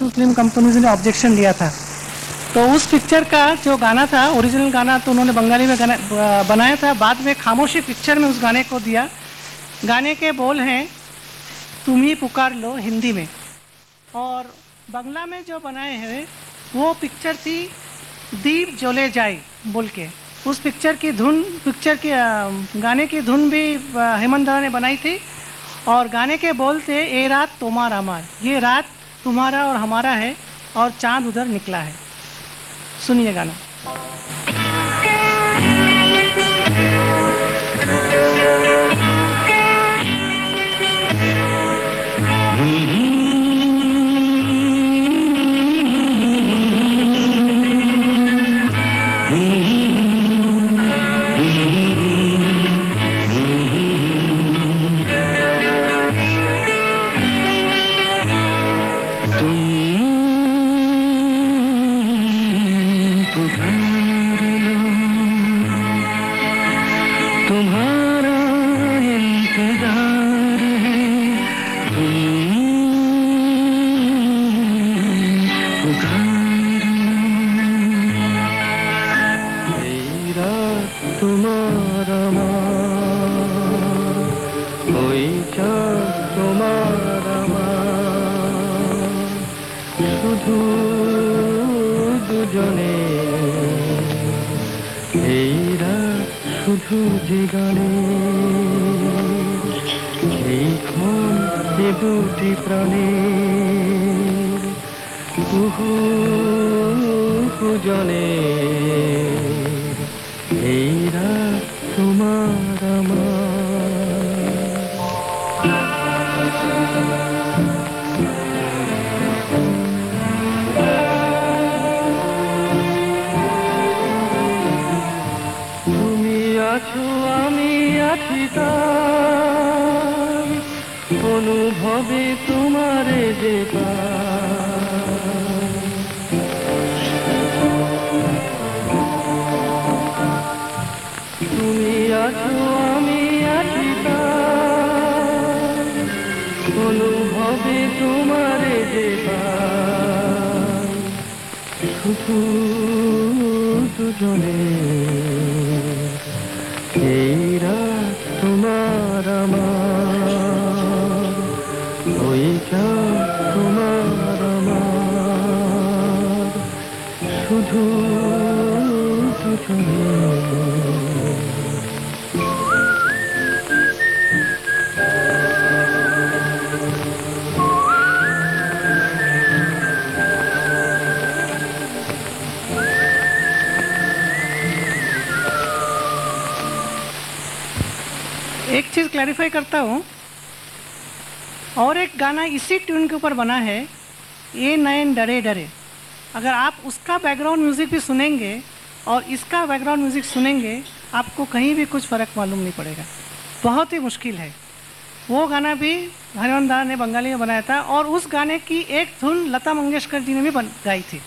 Film companies ने objection दिया था। तो उस पिक्चर का जो गाना था ओरिजिनल गाना तो उन्होंने बंगाली में बनाया था। बाद में खामोशी पिक्चर में उस गाने को दिया। गाने के बोल हैं, तुम ही पुकार लो हिंदी में। और बंगला में जो बनाए हैं, वो पिक्चर थी, दीप जोले जाए, बोल के। उस पिक्चर की धुन पिक्चर की गाने की धुन भी हेमंत ने बनाई थी। और गाने के बोल थे, ए रात तोमार अमार ये रात तुम्हारा और हमारा है और चाँद उधर निकला है। सुनिए गाना। क्लैरिफाई करता हूँ। और एक गाना इसी ट्यून के ऊपर बना है ये नयन डरे डरे। अगर आप उसका बैकग्राउंड म्यूज़िक भी सुनेंगे और इसका बैकग्राउंड म्यूज़िक सुनेंगे, आपको कहीं भी कुछ फ़र्क मालूम नहीं पड़ेगा। बहुत ही मुश्किल है। वो गाना भी हरिवंश ने बंगाली में बनाया था और उस गाने की एक धुन लता मंगेशकर जी ने भी गाई थी।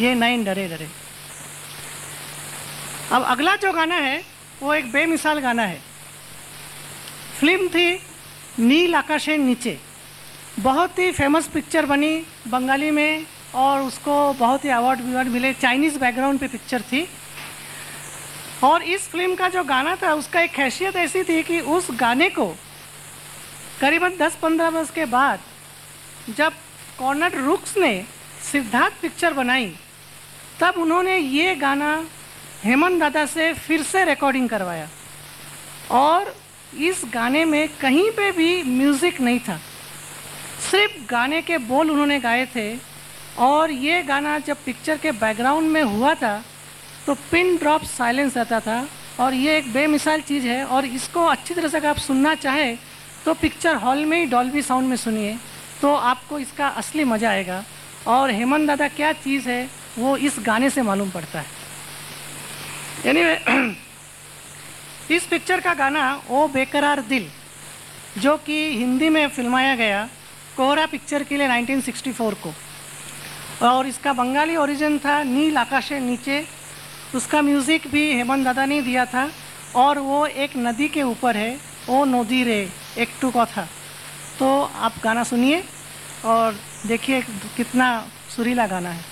ये नयन डरे डरे। अब अगला जो गाना है, वो एक बेमिसाल गाना है। फ़िल्म थी नील आकाशे नीचे। बहुत ही फ़ेमस पिक्चर बनी बंगाली में और उसको बहुत ही अवार्ड विवार्ड मिले। चाइनीज़ बैकग्राउंड पे पिक्चर थी। और इस फ़िल्म का जो गाना था, उसका एक हैसियत ऐसी थी कि उस गाने को करीबन 10-15 वर्ष के बाद जब कॉर्नर रुक्स ने सिद्धार्थ पिक्चर बनाई, तब उन्होंने ये गाना हेमंत दादा से फिर से रिकॉर्डिंग करवाया। और इस गाने में कहीं पे भी म्यूज़िक नहीं था। सिर्फ़ गाने के बोल उन्होंने गाए थे और ये गाना जब पिक्चर के बैकग्राउंड में हुआ था तो पिन ड्रॉप साइलेंस रहता था और ये एक बेमिसाल चीज़ है और इसको अच्छी तरह से अगर आप सुनना चाहें तो पिक्चर हॉल में ही डॉल्बी साउंड में सुनिए तो आपको इसका असली मज़ा आएगा। और हेमंत दादा क्या चीज़ है वो इस गाने से मालूम पड़ता है। यानी anyway, इस पिक्चर का गाना ओ बेकरार दिल, जो कि हिंदी में फिल्माया गया कोहरा पिक्चर के लिए 1964 को। और इसका बंगाली ओरिजिन था नील आकाशे नीचे। उसका म्यूज़िक भी हेमंत दादा ने दिया था और वो एक नदी के ऊपर है, ओ नदी रे, एक टू का था। तो आप गाना सुनिए और देखिए कितना सुरीला गाना है।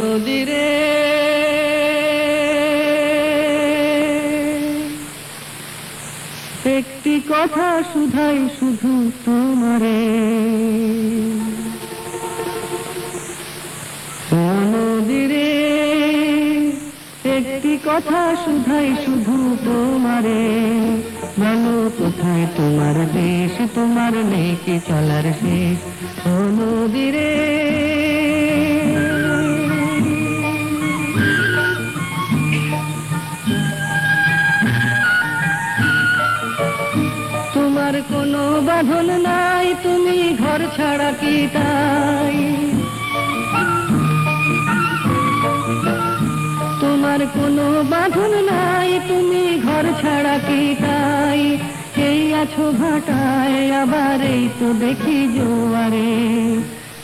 নদীরে একটি কথা শুধাই শুধু তোমারে। নদীরে একটি কথা শুধাই শুধু তোমারে। বলো কোথায় তোমার দেশ, তোমার নেকি চলার শেষ? ও নদীরে। তোমার কোনো বাঁধন নাই, তুমি ঘর ছাড়া কি তাই? তোমার কোনো বাঁধন নাই, তুমি ঘর ছাড়া কি তাই? এই আছো ভাটায় আবার এই তো দেখি জোয়ারে।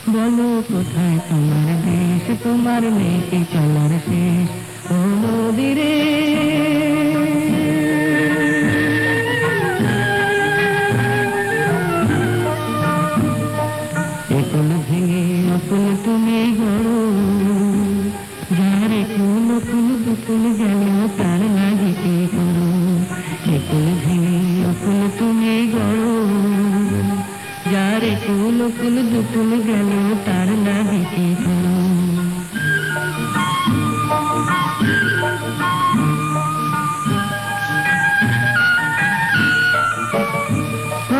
বলো কোথায় তোমার দেশ, তোমার মেয়েকে চলার শেষ? ও নদীরে। দুকুল গেল তার লাগিতে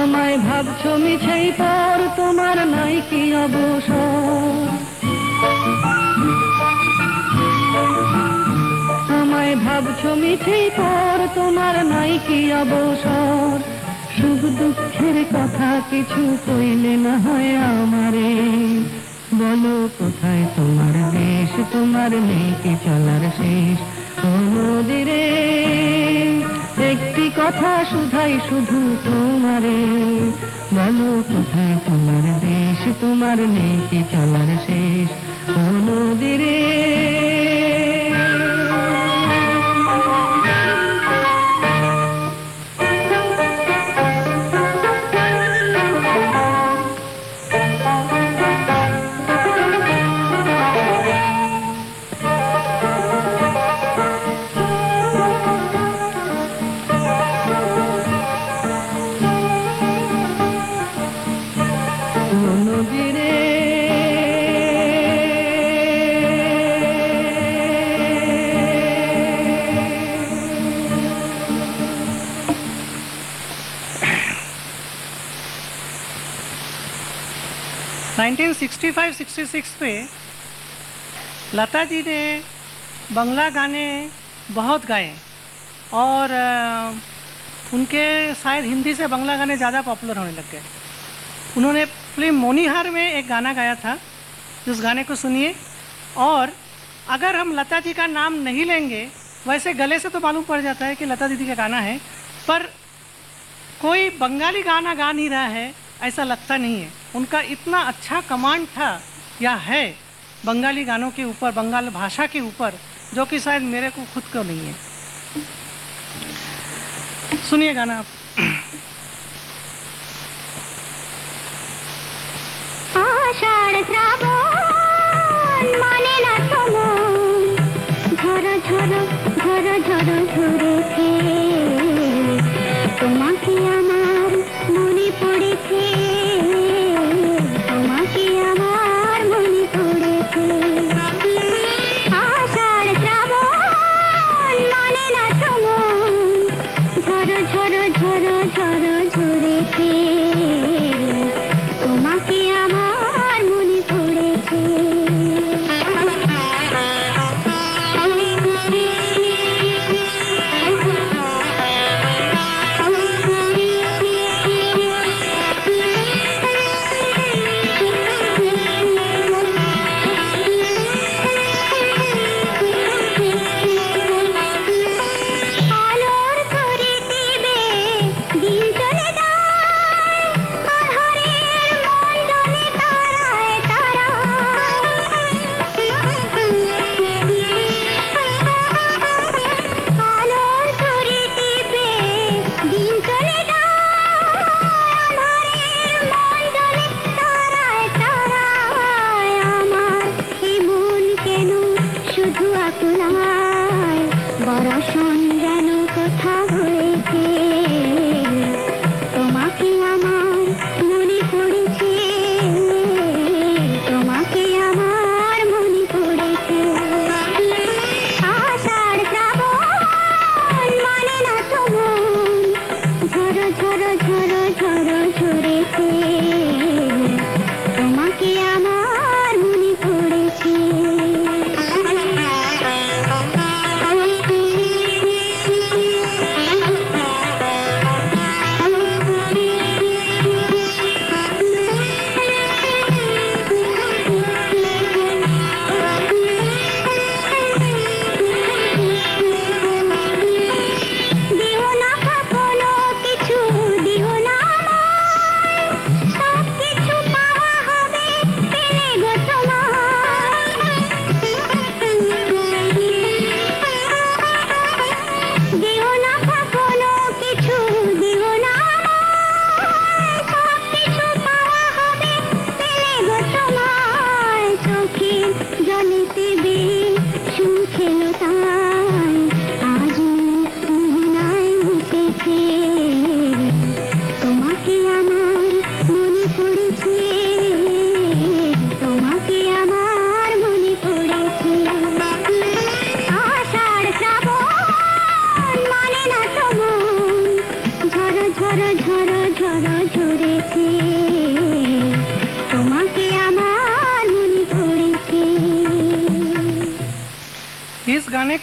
আমায় ভাবছ মিছেই পর, তোমার নাই কি অবসর? আমায় ভাবছ মিছেই পর, তোমার নাই কি অবসর? দুঃখের কথা কিছু কইলে না হয় আমারে। বলো কোথায় তোমার দেশ, তোমার নেই কি চলার শেষ? ও নদীরে, একটি কথা শুধাই শুধু তোমারে। বলো কোথায় তোমার দেশ, তোমার নেই কি চলার শেষ? ও 1965-66 में लता जी ने बंगला गाने बहुत गाए और उनके शायद हिंदी से बंगला गाने ज़्यादा पॉपुलर होने लग गए। उन्होंने फ़िल्म मोनीहार में एक गाना गाया था, उस गाने को सुनिए। और अगर हम लता जी का नाम नहीं लेंगे, वैसे गले से तो मालूम पड़ जाता है कि लता दीदी का गाना है, पर कोई बंगाली गाना गा नहीं रहा है, ऐसा लगता नहीं है। उनका इतना अच्छा कमांड था या है बंगाली गानों के ऊपर बंगाल भाषा के ऊपर जो कि शायद मेरे को खुद को नहीं है सुनिए गाना आप আষাঢ় শ্রাবণ মানে না সমন ঝর ঝর ঝর ঝর ঝরেছে তোমাকে আমার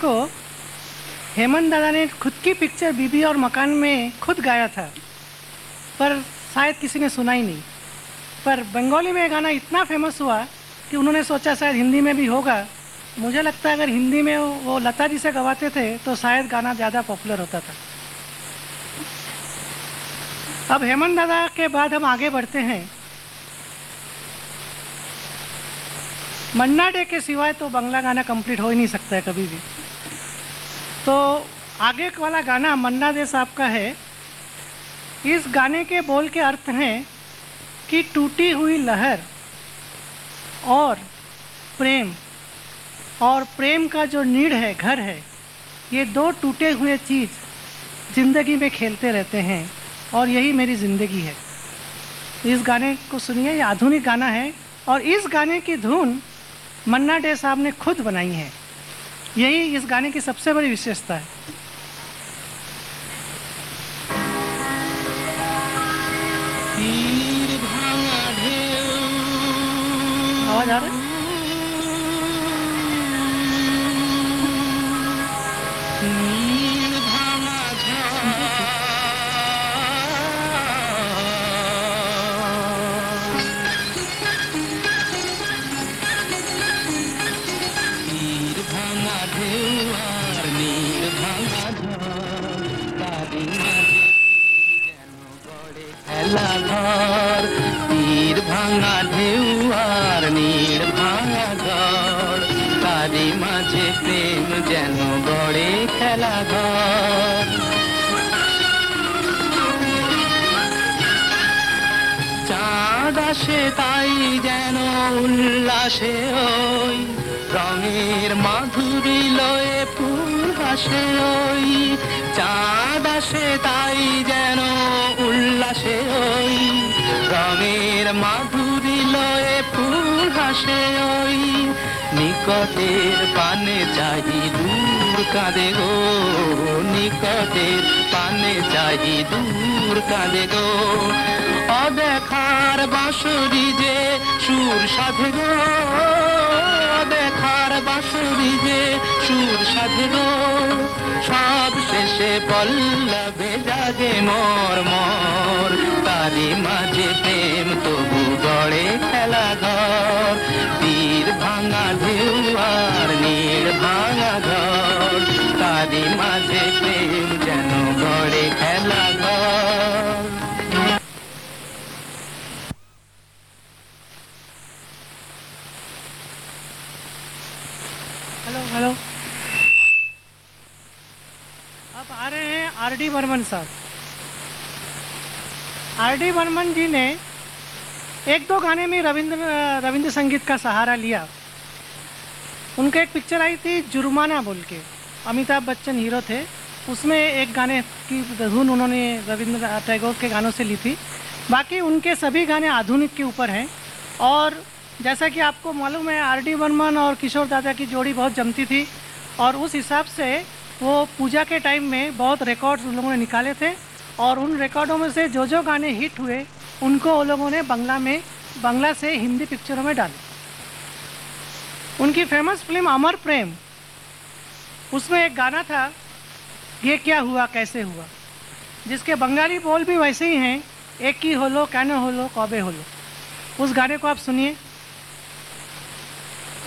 को हेमंत दादा ने खुद की पिक्चर बीबी और मकान में खुद गाया था। पर शायद किसी ने सुना ही नहीं। पर बंगाली में गाना इतना फ़ेमस हुआ कि उन्होंने सोचा शायद हिंदी में भी होगा। मुझे लगता है अगर हिंदी में वो लता जी से गवाते थे तो शायद गाना ज़्यादा पॉपुलर होता था। अब हेमंत दादा के बाद हम आगे बढ़ते हैं। मन्ना डे के सिवाय तो बंगला गाना कंप्लीट हो ही नहीं सकता है कभी भी। तो आगे वाला गाना मन्ना डे साहब का है। इस गाने के बोल के अर्थ हैं कि टूटी हुई लहर और प्रेम और प्रेम का जो नीड है, घर है, ये दो टूटे हुए चीज़ ज़िंदगी में खेलते रहते हैं और यही मेरी ज़िंदगी है। इस गाने को सुनिए, ये आधुनिक गाना है और इस गाने की धुन मन्ना डे साहब ने खुद बनाई है। यही इस गाने की सबसे बड़ी विशेषता है। आवाज़ आ रहा है? তারই প্রেম যেন গড়ে খেলা ঘর। চাঁদ আসে তাই যেন উল্লাসে ওই, রঙের মাধুরী লয়ে ফুল হাসে ওই। চাঁদ আসে তাই যেন উল্লাসে ওই, রঙের মাধুরী লয়ে হাসে ওই নিকটের পানে চাহি দূর কাঁদে গো, নিকটের পানে চাহি দূর কাঁদে গো। অদেখার বাঁশুরি যে সুর সাধে গো, অদেখার বাঁশুরি যে সুর সাধন সব শেষে পল্লবে জাগে মর মর। তারি মাঝে প্রেম তবু গড়ে খেলা ঘর। তীর ভাঙা ধুয়ার নীর ভাঙা ঘর। তারি মাঝে প্রেম যেন গড়ে খেলা ঘর। Hello. आ रहे हैं आर डी बर्मन साहब। आर डी बर्मन जी ने एक दो गाने में रविंद्र रविंद्र संगीत का सहारा लिया। उनका एक पिक्चर आई थी जुर्माना बोल के। अमिताभ बच्चन हीरो थे। उसमें एक गाने की धुन उन्होंने रविंद्र, टैगोर के गानों से ली थी। बाकी उनके सभी गाने आधुनिक के ऊपर हैं। और जैसा कि आपको मालूम है, आर डी बर्मन और किशोर दादा की जोड़ी बहुत जमती थी। और उस हिसाब से वो पूजा के टाइम में बहुत रिकॉर्ड्स उन लोगों ने निकाले थे और उन रिकॉर्डों में से जो जो गाने हिट हुए, उनको वो लोगों ने बंगला में, बंगला से हिंदी पिक्चरों में डाले। उनकी फ़ेमस फ़िल्म अमर प्रेम, उसमें एक गाना था, ये क्या हुआ, कैसे हुआ? जिसके बंगाली बोल भी वैसे ही हैं, एक ही होलो, कैनो होलो कौबे होलो। उस गाने को आप सुनिए।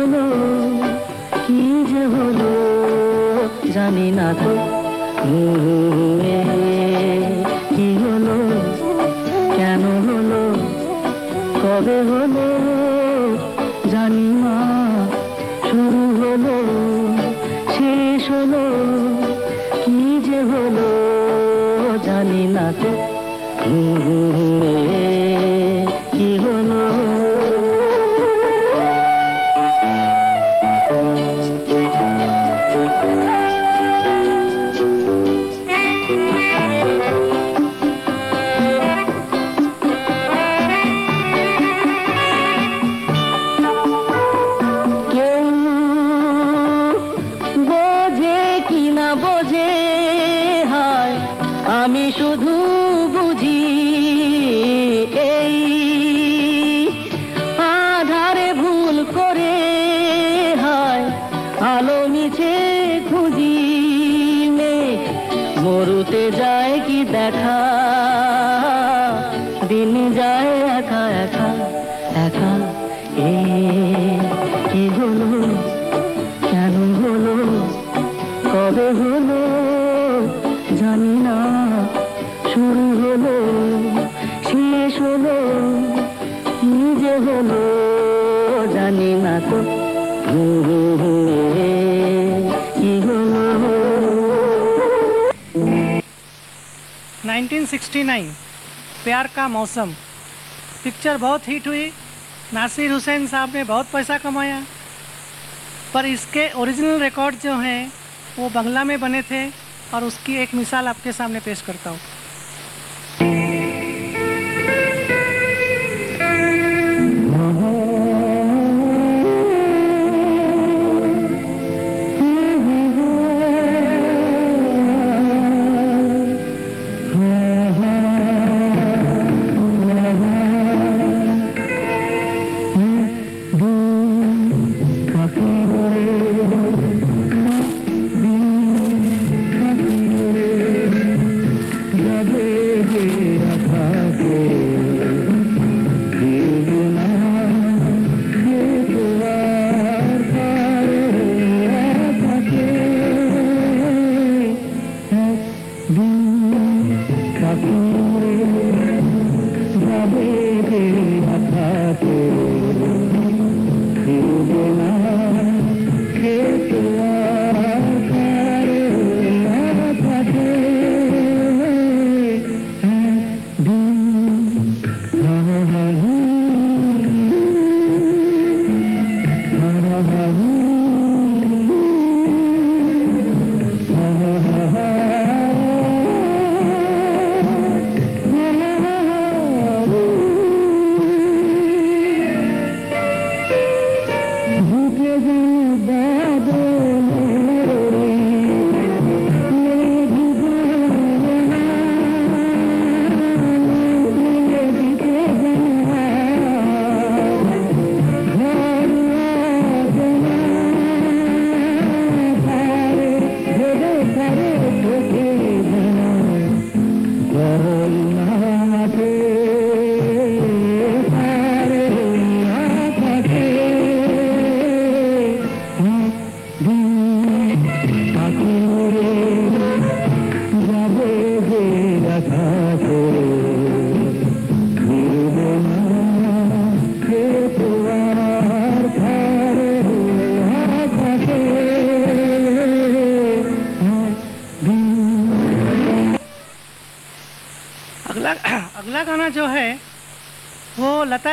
হলো কি যে হলো জানি না তো। का मौसम। पिक्चर बहुत हिट हुई। नासिर हुसैन साहब ने बहुत पैसा कमाया। पर इसके ओरिजिनल रिकॉर्ड जो हैं, वो बंगला में बने थे और उसकी एक मिसाल आपके सामने पेश करता हूँ।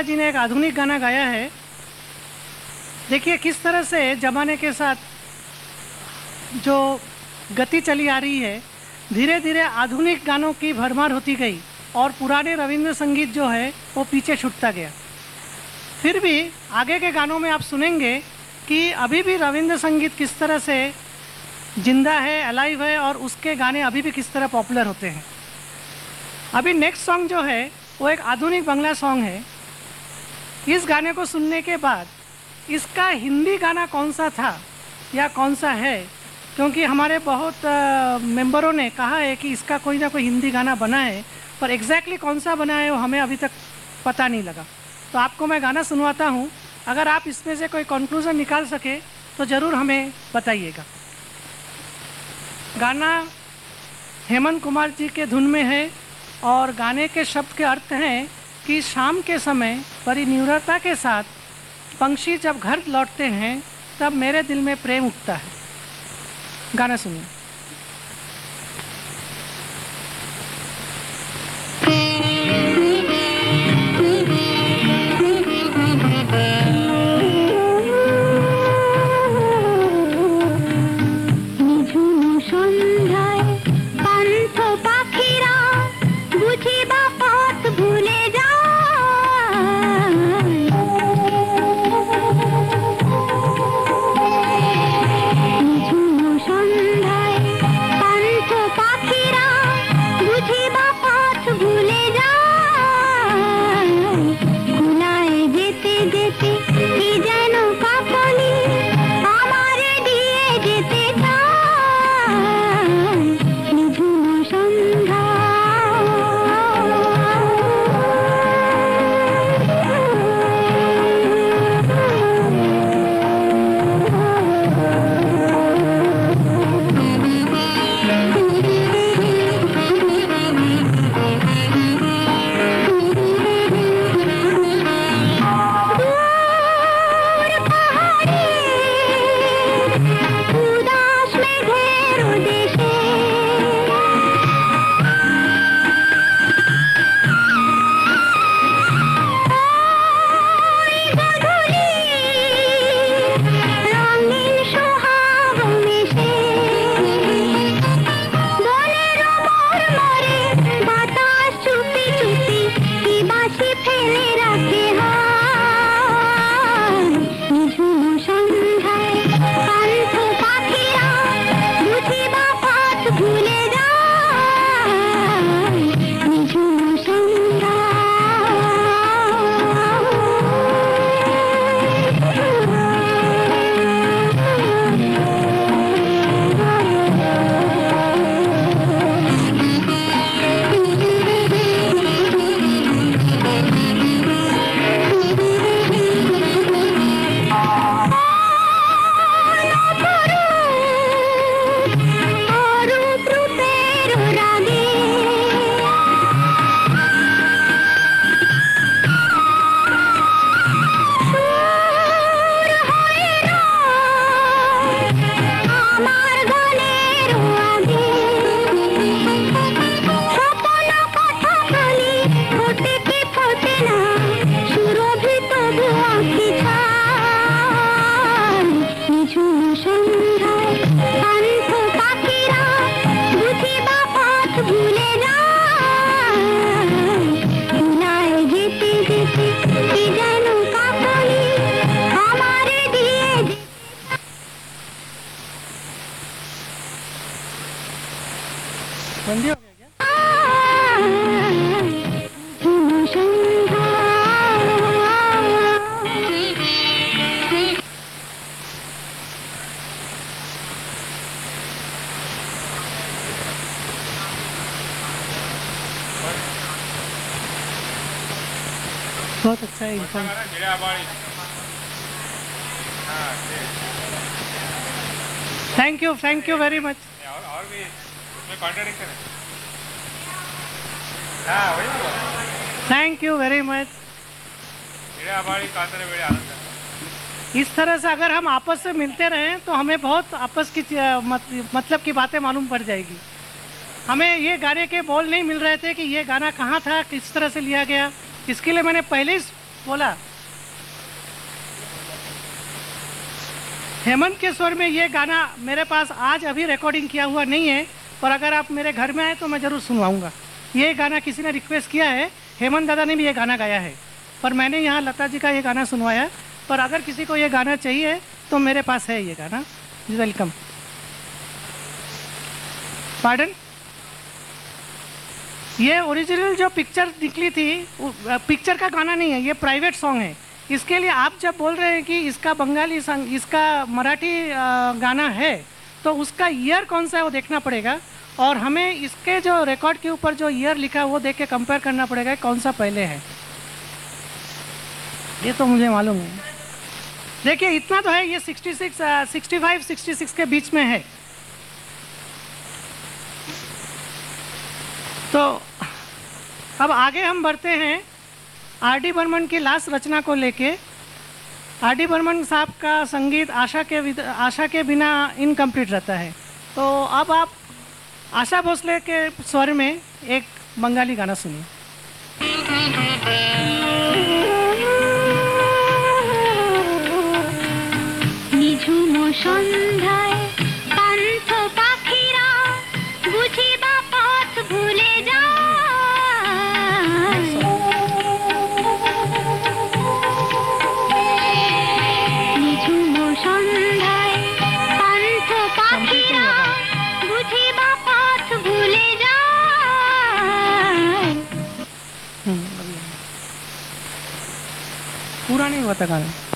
जी ने एक आधुनिक गाना गाया है। देखिए, किस तरह से ज़माने के साथ जो गति चली आ रही है धीरे धीरे आधुनिक गानों की भरमार होती गई और पुराने रविंद्र संगीत जो है, वो पीछे छूटता गया। फिर भी आगे के गानों में आप सुनेंगे कि अभी भी रविंद्र संगीत किस तरह से ज़िंदा है अलाइव है और उसके गाने अभी भी किस तरह पॉपुलर होते हैं। अभी नेक्स्ट सॉन्ग जो है, वो एक आधुनिक बंगला सॉन्ग है। इस गाने को सुनने के बाद, इसका हिंदी गाना कौन सा था, या कौन सा है? क्योंकि हमारे बहुत मेंबरों ने कहा है कि इसका कोई ना कोई हिंदी गाना बना है, पर एग्जैक्टली कौन सा बना है वो हमें अभी तक पता नहीं लगा। तो आपको मैं गाना सुनवाता हूँ। अगर आप इसमें से कोई कंक्लूजन निकाल सके तो ज़रूर हमें बताइएगा। गाना हेमंत कुमार जी के धुन में है, और गाने के शब्द के अर्थ हैं कि शाम के समय बड़ी न्यूरता के साथ पंक्षी जब घर लौटते हैं, तब मेरे दिल में प्रेम उठता है। गाना सुनिए। You thank you very much और और भी उसमें कॉन्ट्रडिक्शन है। हाँ वही थैंक यू वेरी मच इस तरह से अगर हम आपस में मिलते रहें तो हमें बहुत आपस की मतलब की बातें मालूम पड़ जाएगी। हमें ये गाने के बोल नहीं मिल रहे थे कि ये गाना कहाँ था किस तरह से लिया गया। इसके लिए मैंने पहले ही बोला हेमंत के स्वर में ये गाना मेरे पास आज अभी रिकॉर्डिंग किया हुआ नहीं है, पर अगर आप मेरे घर में आए तो मैं ज़रूर सुनवाऊँगा। ये गाना किसी ने रिक्वेस्ट किया है, हेमंत दादा ने भी ये गाना गाया है। पर मैंने यहाँ लता जी का ये गाना सुनवाया, पर अगर किसी को ये गाना चाहिए तो मेरे पास है ये गाना। वेलकम पार्डन ये ओरिजिनल जो पिक्चर निकली थी पिक्चर का गाना नहीं है, ये प्राइवेट सॉन्ग है। इसके लिए आप जब बोल रहे हैं कि इसका बंगाली संग इसका मराठी गाना है तो उसका ईयर कौन सा है वो देखना पड़ेगा। और हमें इसके जो रिकॉर्ड के ऊपर जो ईयर लिखा है वो देख के कंपेयर करना पड़ेगा कौन सा पहले है। ये तो मुझे मालूम है। देखिए इतना तो है ये 66 अ, 65 66 के बीच में है। तो अब आगे हम बढ़ते हैं। आर डी बर्मन की लास्ट रचना को लेके आर डी बर्मन साहब का संगीत आशा के आशा के बिना इनकम्प्लीट रहता है। तो अब आप आशा भोसले के स्वर में एक बंगाली गाना सुनिए। पूरा नहीं हुआ था गाना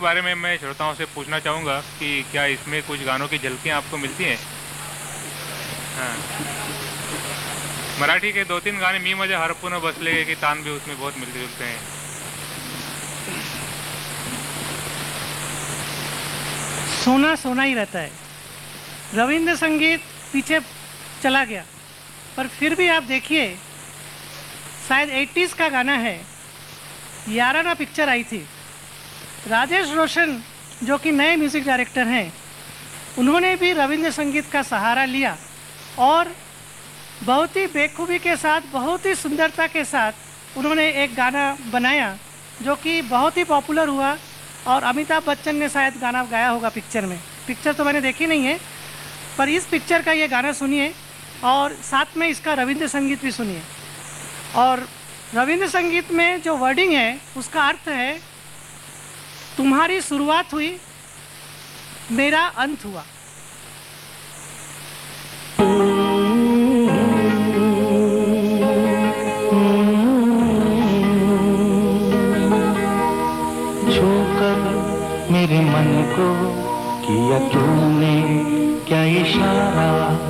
बारे में मैं श्रोताओं से पूछना चाहूँगा कि क्या इसमें कुछ गानों की झलकियाँ आपको मिलती हैं? हाँ। मराठी के दो तीन गाने मी मज़ा हरपून बसले की तान भी उसमें बहुत मिलते जुलते हैं। सोना सोना ही रहता है। रविंद्र संगीत पीछे चला गया। पर फिर भी आप देखिए, शायद 80s का गाना है। याराना पिक्चर आई थी। राजेश रोशन, जो कि नए म्यूज़िक डायरेक्टर हैं, उन्होंने भी रविंद्र संगीत का सहारा लिया और बहुत ही बेखूबी के साथ, बहुत ही सुंदरता के साथ उन्होंने एक गाना बनाया, जो कि बहुत ही पॉपुलर हुआ और अमिताभ बच्चन ने शायद गाना गाया होगा पिक्चर में। पिक्चर तो मैंने देखी नहीं है, पर इस पिक्चर का ये गाना सुनिए और साथ में इसका रविंद्र संगीत भी सुनिए। और रविंद्र संगीत में जो वर्डिंग है, उसका अर्थ है तुम्हारी शुरुआत हुई मेरा अंत हुआ। मेरे मन को किया तूने क्या इशारा?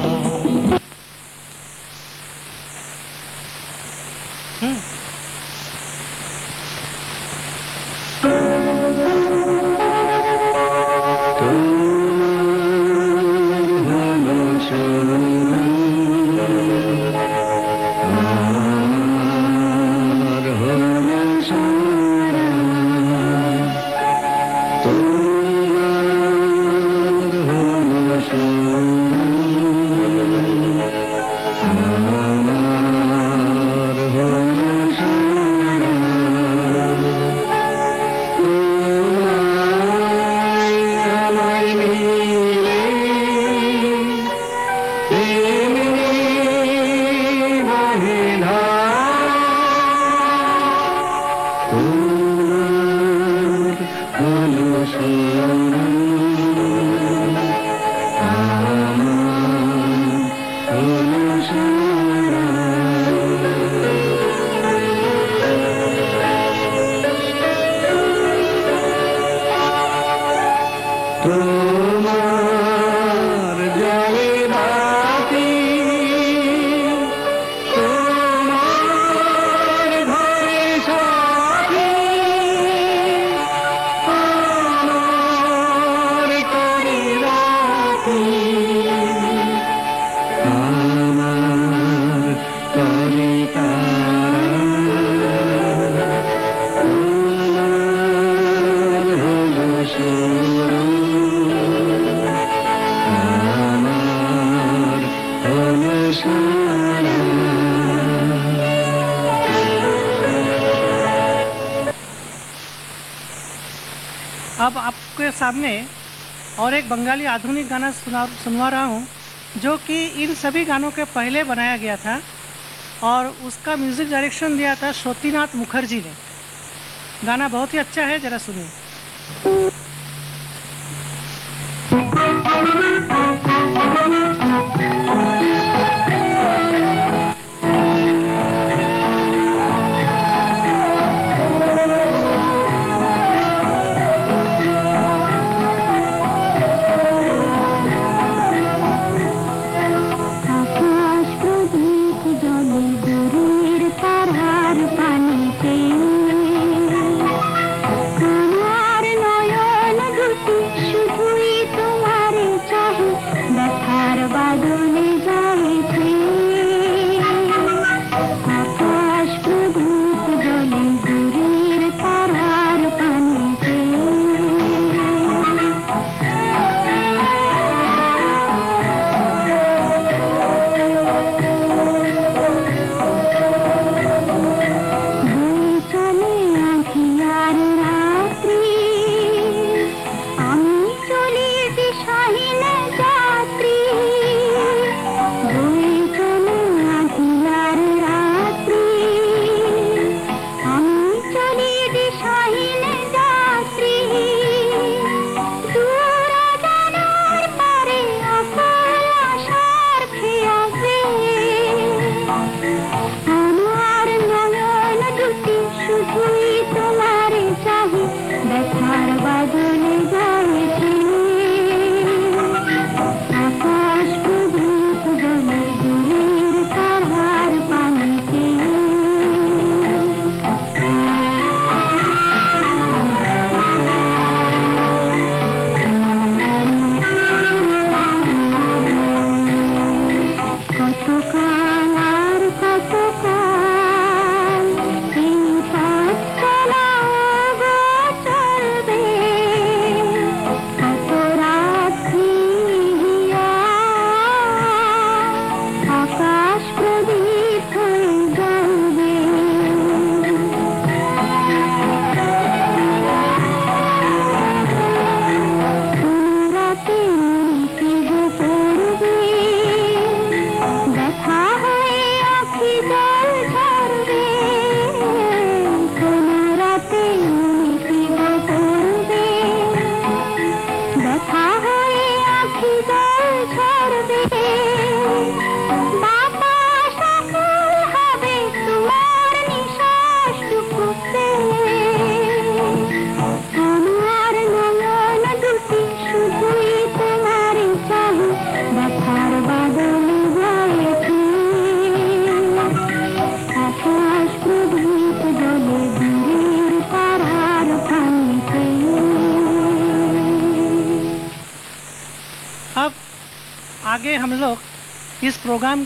सामने और एक बंगाली आधुनिक गाना सुना, सुनवा रहा हूँ, जो कि इन सभी गानों के पहले बनाया गया था और उसका म्यूज़िक डायरेक्शन दिया था श्रोतीनाथ मुखर्जी ने। गाना बहुत ही अच्छा है, जरा सुनिए।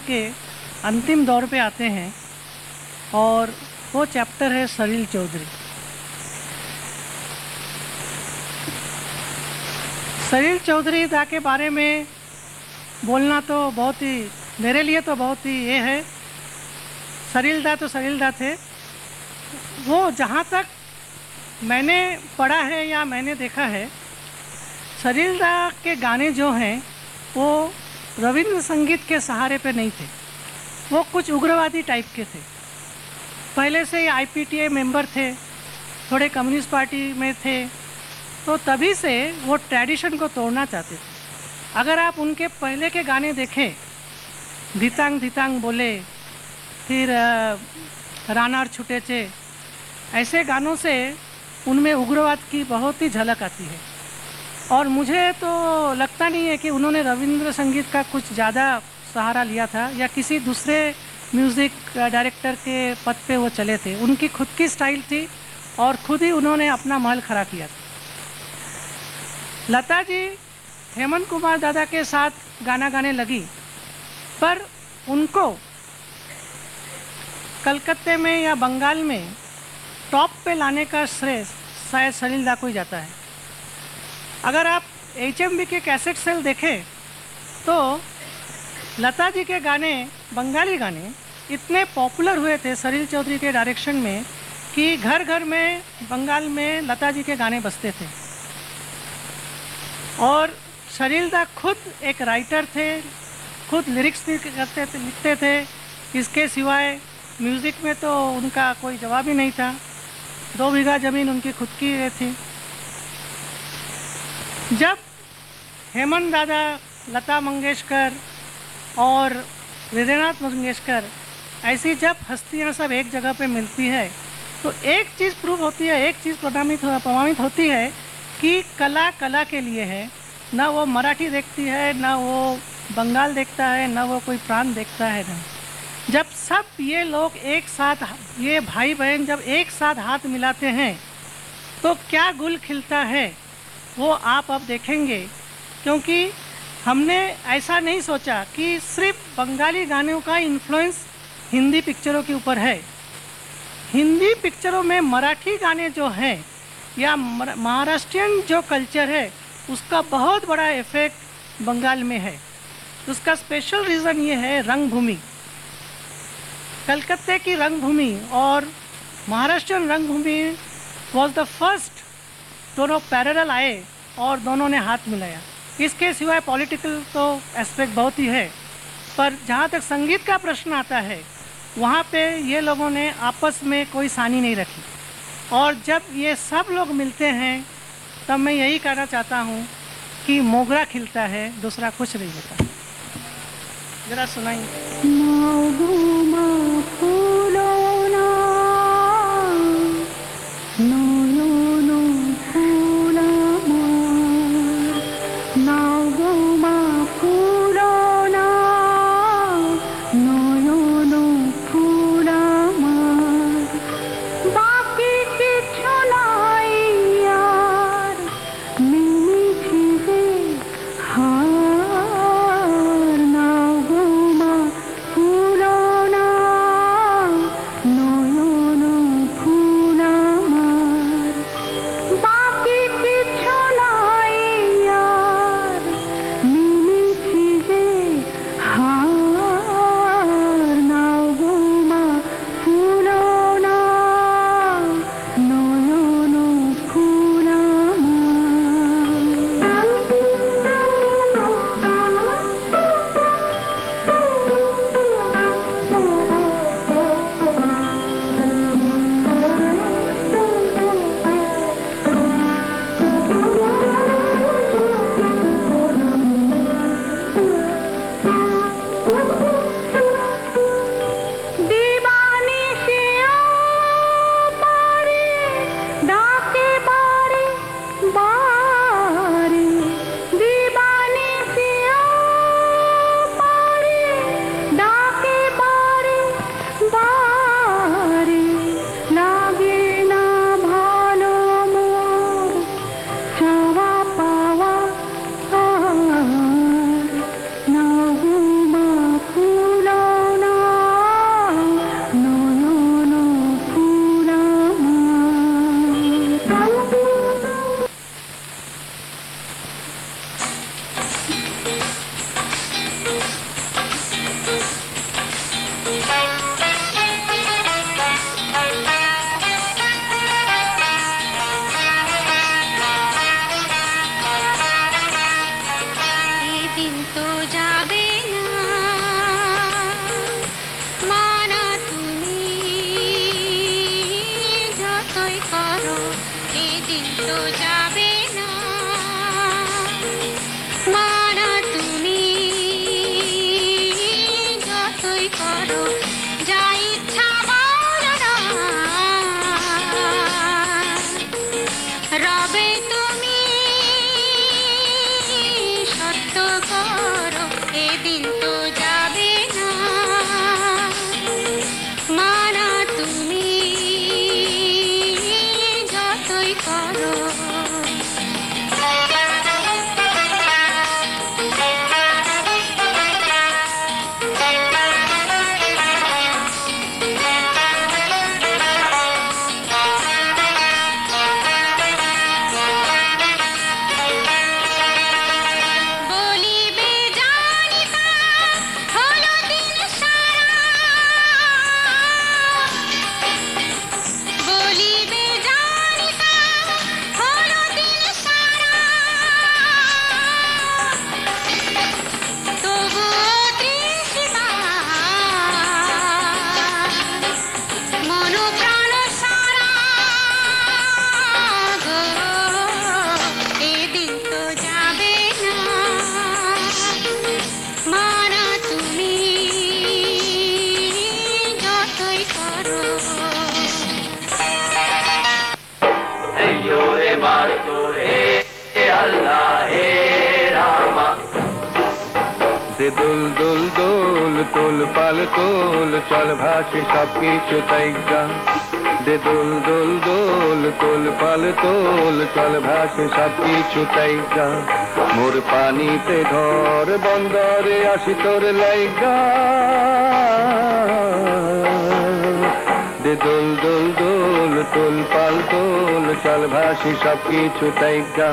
के अंतिम दौर पे आते हैं और वो चैप्टर है सलील चौधरी। सलील चौधरी दा के बारे में बोलना तो बहुत ही, मेरे लिए तो बहुत ही ये है। सलील दा तो सलील दा थे। वो जहाँ तक मैंने पढ़ा है या मैंने देखा है, सलील दा के गाने जो हैं, वो रविंद्र संगीत के सहारे पे नहीं थे। वो कुछ उग्रवादी टाइप के थे। पहले से ही आईपीटीए मेंबर थे, थोड़े कम्युनिस्ट पार्टी में थे तो तभी से वो ट्रेडिशन को तोड़ना चाहते थे। अगर आप उनके पहले के गाने देखें, धितांग धितांग बोले, फिर रानार छुटे चे, ऐसे गानों से उनमें उग्रवाद की बहुत ही झलक आती है। और मुझे तो लगता नहीं है कि उन्होंने रविंद्र संगीत का कुछ ज़्यादा सहारा लिया था या किसी दूसरे म्यूज़िक डायरेक्टर के पद पे वो चले थे। उनकी खुद की स्टाइल थी और खुद ही उन्होंने अपना महल खड़ा किया था। लता जी हेमंत कुमार दादा के साथ गाना गाने लगी, पर उनको कलकत्ते में या बंगाल में टॉप पे लाने का श्रेय शायद सलील दा को ही जाता है। अगर आप एच के कैसेट सेल देखें तो लता जी के गाने, बंगाली गाने, इतने पॉपुलर हुए थे सलील चौधरी के डायरेक्शन में कि घर घर में, बंगाल में लता जी के गाने बजते थे। और सलील दा खुद एक राइटर थे, खुद लिरिक्स भी करते थे, लिखते थे। इसके सिवाय म्यूज़िक में तो उनका कोई जवाब ही नहीं था। दो बीघा ज़मीन उनकी खुद की थी। जब हेमंत दादा, लता मंगेशकर और हृदयनाथ मंगेशकर ऐसी जब हस्तियाँ सब एक जगह पे मिलती है तो एक चीज़ प्रूव होती है, एक चीज़ प्रमाणित हो, प्रमाणित होती है कि कला कला के लिए है। ना वो मराठी देखती है, ना वो बंगाल देखता है, ना वो कोई प्रांत देखता है ना। जब सब ये लोग एक साथ, ये भाई बहन जब एक साथ हाथ मिलाते हैं तो क्या गुल खिलता है? वो आप अब देखेंगे, क्योंकि हमने ऐसा नहीं सोचा कि सिर्फ़ बंगाली गानों का इन्फ्लुएंस हिंदी पिक्चरों के ऊपर है। हिंदी पिक्चरों में मराठी गाने जो हैं, या महाराष्ट्रियन जो कल्चर है, उसका बहुत बड़ा इफ़ेक्ट बंगाल में है। उसका स्पेशल रीज़न ये है रंगभूमि। कलकत्ते की रंगभूमि और महाराष्ट्रियन रंगभूमि वॉज़ द फ़र्स्ट दोनों पैरेलल आए और दोनों ने हाथ मिलाया। इसके सिवाय पॉलिटिकल तो एस्पेक्ट बहुत ही है, पर जहाँ तक संगीत का प्रश्न आता है, वहाँ पे ये लोगों ने आपस में कोई सानी नहीं रखी। और जब ये सब लोग मिलते हैं, तब मैं यही कहना चाहता हूँ कि मोगरा खिलता है, दूसरा कुछ नहीं होता। ज़रा सुनाइए। আসি তোর লাইগা। দে দোল দোল দোল, তোল পাল তোল, চাল ভাসি সব কিছু তাইগা।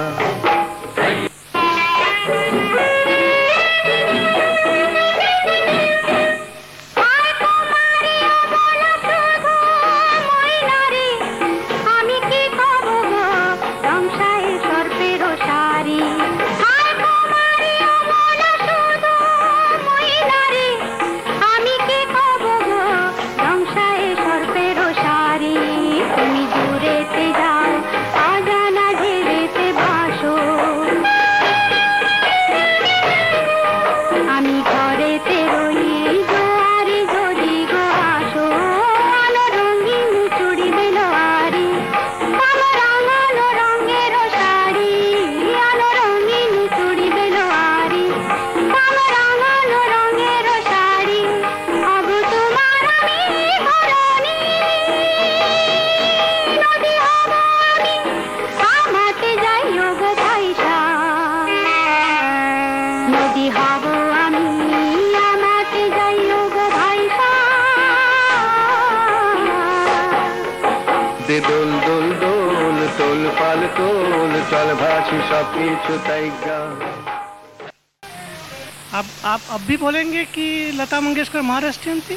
अब आप अब भी बोलेंगे कि लता मंगेशकर महाराष्ट्रियन थी?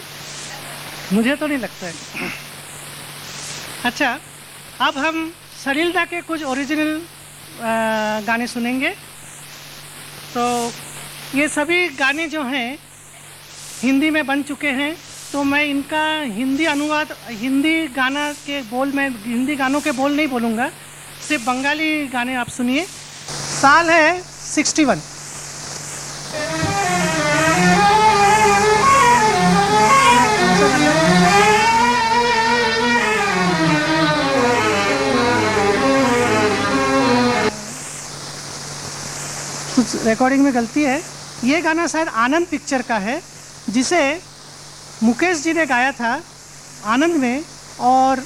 मुझे तो नहीं लगता है। अच्छा अब हम सलीलदा के कुछ ओरिजिनल गाने सुनेंगे। तो ये सभी गाने जो हैं, हिंदी में बन चुके हैं तो मैं इनका हिंदी अनुवाद, हिंदी गाना के बोल, मैं हिंदी गानों के बोल नहीं बोलूँगा, सिर्फ़ बंगाली गाने आप सुनिए। साल है सिक्सटी वन। कुछ रिकॉर्डिंग में गलती है। ये गाना शायद आनंद पिक्चर का है, जिसे मुकेश जी ने गाया था आनंद में, और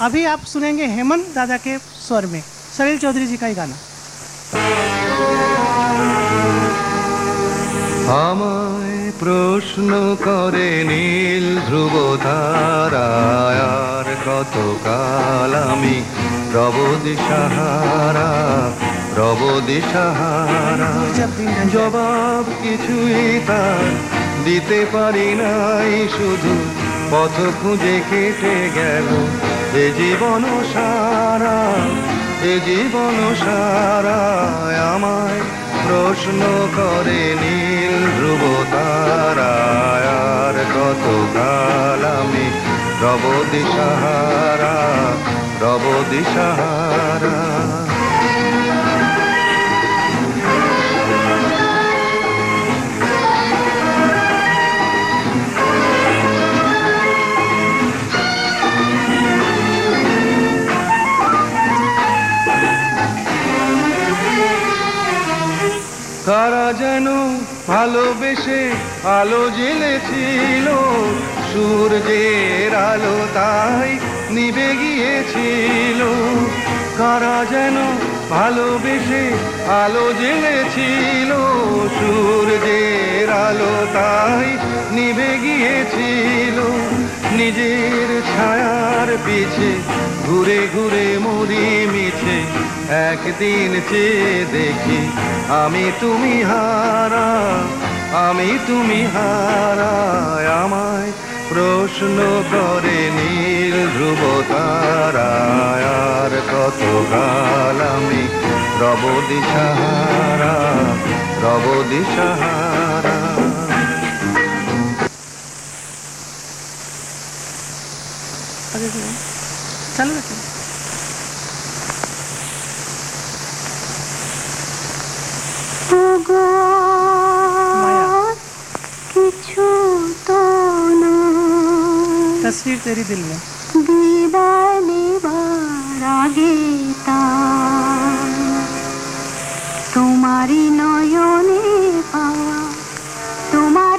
अभी आप सुनेंगे हेमंत दादा के स्वर में, सलील चौधरी जी का ही गाना। আমায় প্রশ্ন করে নীল ধ্রুব তারায়ার কতকাল আমি রব সাহারা রব দিশাহারা জবাব কিছুই তার দিতে পারি নাই, শুধু পথ খুঁজে কেটে গেল এ জীবন সারা। এ জীবন সারা আমায় প্রশ্ন করে নীল ধ্রুব তারায়ার কত কাল আমি রব দিশাহারা রব দিশাহারা? ভালোবেসে আলো জ্বেলেছিল সূর্যের আলো তাই নিবে গিয়েছিল। কারা যেন ভালোবেসে আলো জেলেছিল, সূর্যের আলো তাই নিভে গিয়েছিল। নিজের ছায়ার পিছে ঘুরে ঘুরে মরি মিছে, একদিন চেয়ে দেখি আমি তুমি হারা, আমি তুমি হারা, আমায় প্রশ্ন করে নীল ধ্রুব তারায়ার কত গাল আমি রব দিশাহারা রব দিশাহারা চালু রাখুন तस्वीर तेरी दिल में। तुम्हारी नयने पावा तुम्हारी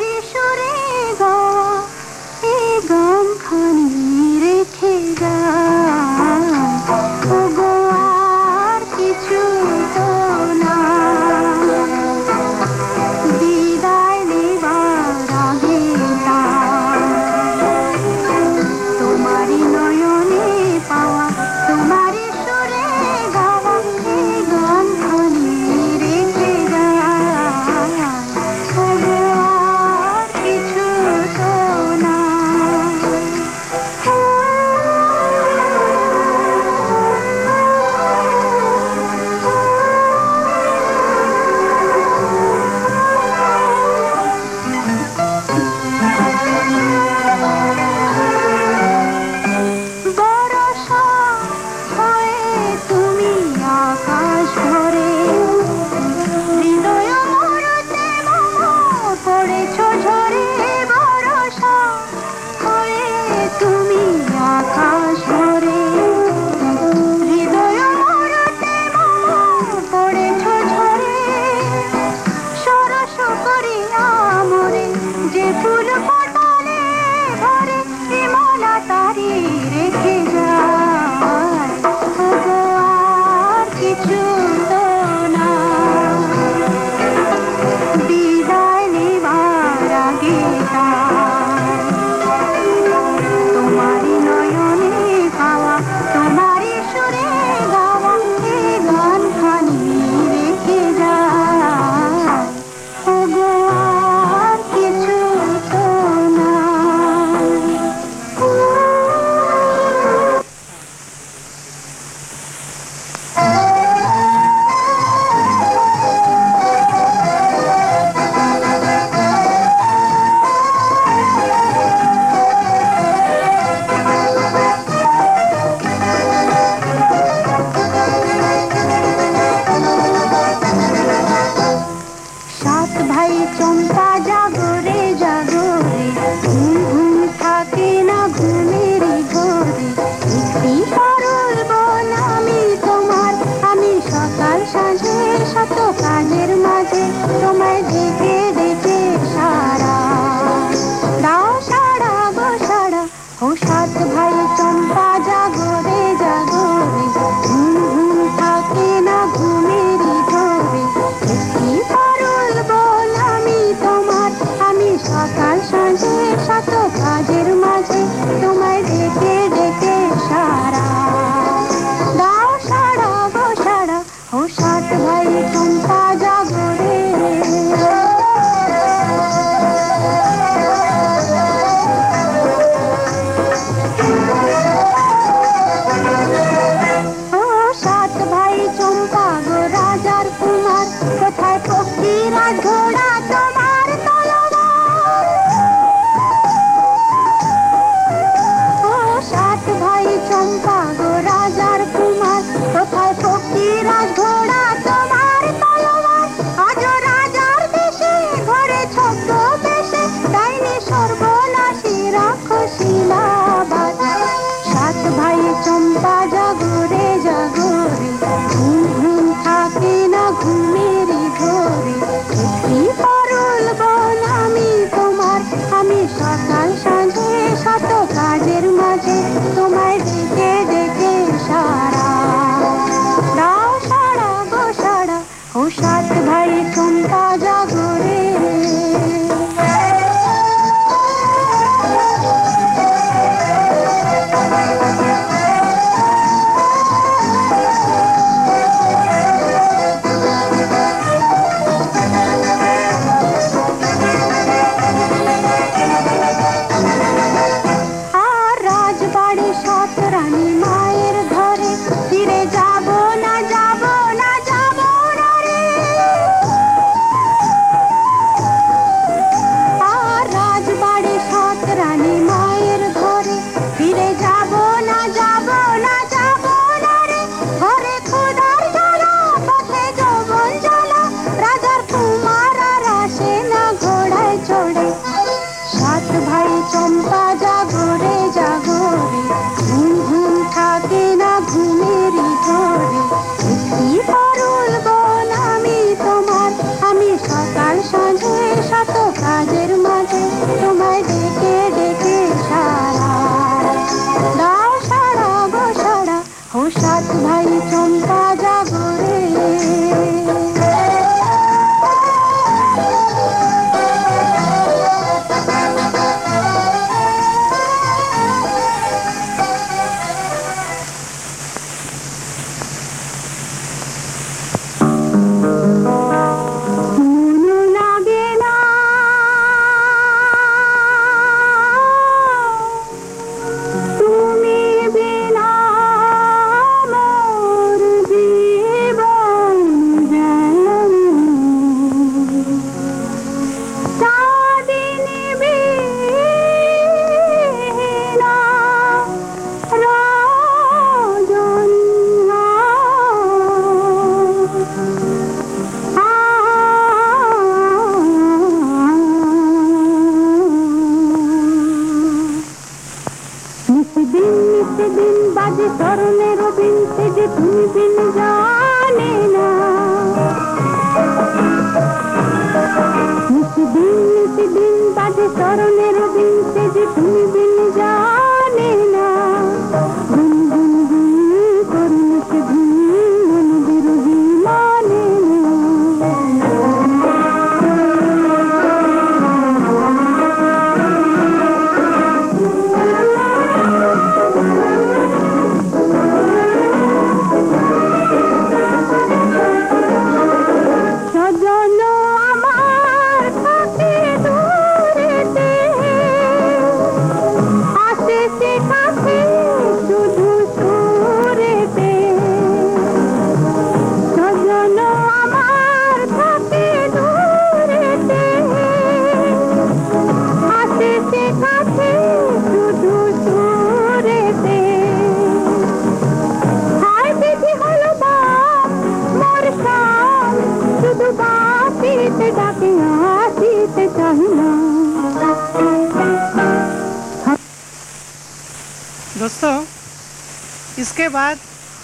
इसके बाद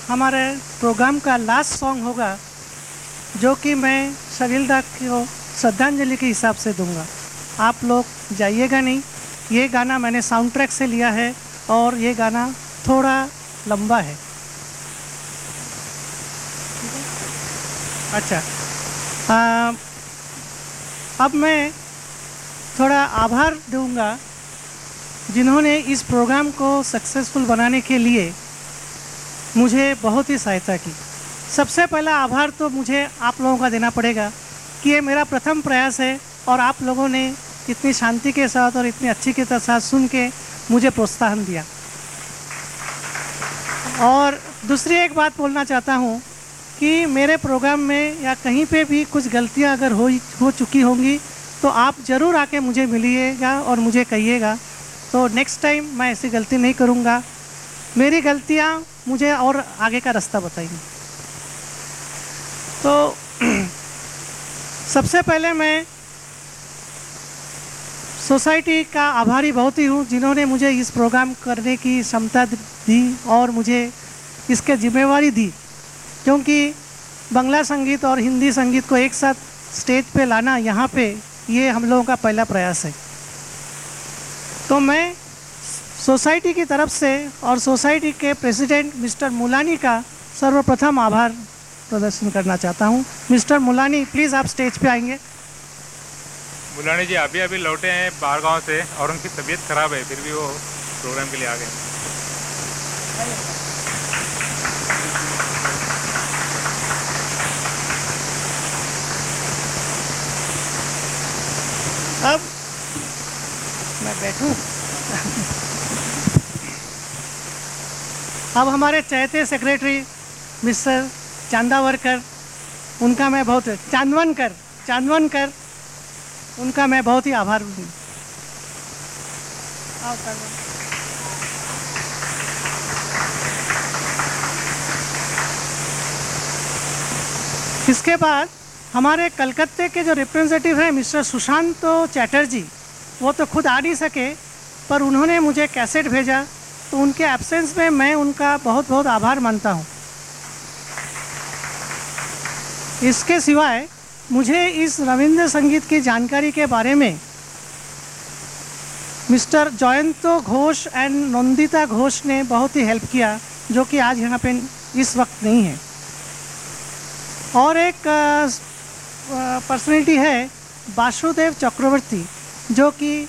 हमारे प्रोग्राम का लास्ट सॉन्ग होगा जो कि मैं शरीलदा को श्रद्धांजलि के हिसाब से दूँगा। आप लोग जाइएगा नहीं। ये गाना मैंने साउंड ट्रैक से लिया है और ये गाना थोड़ा लंबा है। अच्छा। आ, अब मैं थोड़ा आभार दूँगा जिन्होंने इस प्रोग्राम को सक्सेसफुल बनाने के लिए मुझे बहुत ही सहायता की। सबसे पहला आभार तो मुझे आप लोगों का देना पड़ेगा कि ये मेरा प्रथम प्रयास है और आप लोगों ने इतनी शांति के साथ और इतनी अच्छी के साथ सुन के मुझे प्रोत्साहन दिया। और दूसरी एक बात बोलना चाहता हूँ कि मेरे प्रोग्राम में या कहीं पे भी कुछ गलतियाँ अगर हो हो चुकी होंगी तो आप ज़रूर आके मुझे मिलिएगा और मुझे कहिएगा। तो नेक्स्ट टाइम मैं ऐसी गलती नहीं करूँगा। मेरी गलतियाँ मुझे और आगे का रास्ता बताएँगी तो सबसे पहले मैं सोसाइटी का आभारी बहुत ही हूँ, जिन्होंने मुझे इस प्रोग्राम करने की क्षमता दी और मुझे इसके जिम्मेवारी दी। क्योंकि बंगला संगीत और हिंदी संगीत को एक साथ स्टेज पे लाना यहाँ पे ये हम लोगों का पहला प्रयास है। तो मैं सोसाइटी की तरफ़ से और सोसाइटी के प्रेसिडेंट मिस्टर मुलानी का सर्वप्रथम आभार प्रदर्शन करना चाहता हूँ। मिस्टर मुलानी प्लीज़ आप स्टेज पे आएँगे। मुलानी जी अभी अभी लौटे हैं बाहर गाँव से और उनकी तबीयत खराब है फिर भी वो प्रोग्राम के लिए आ गए अब मैं बैठूं। अब हमारे चहते सेक्रेटरी मिस्टर चांदावरकर उनका मैं बहुत चांदवनकर चांदवनकर, उनका मैं बहुत ही आभार हूँ। इसके बाद हमारे कलकत्ते के जो रिप्रेजेंटेटिव हैं मिस्टर सुशांत तो चैटर्जी, वो तो खुद आ नहीं सके, पर उन्होंने मुझे कैसेट भेजा। तो उनके एब्सेंस में मैं उनका बहुत बहुत आभार मानता हूँ। इसके सिवाय मुझे इस रविंद्र संगीत की जानकारी के बारे में मिस्टर जयंतो घोष एंड नंदिता घोष ने बहुत ही हेल्प किया, जो कि आज यहाँ पे इस वक्त नहीं है। और एक पर्सनैलिटी है वासुदेव चक्रवर्ती, जो कि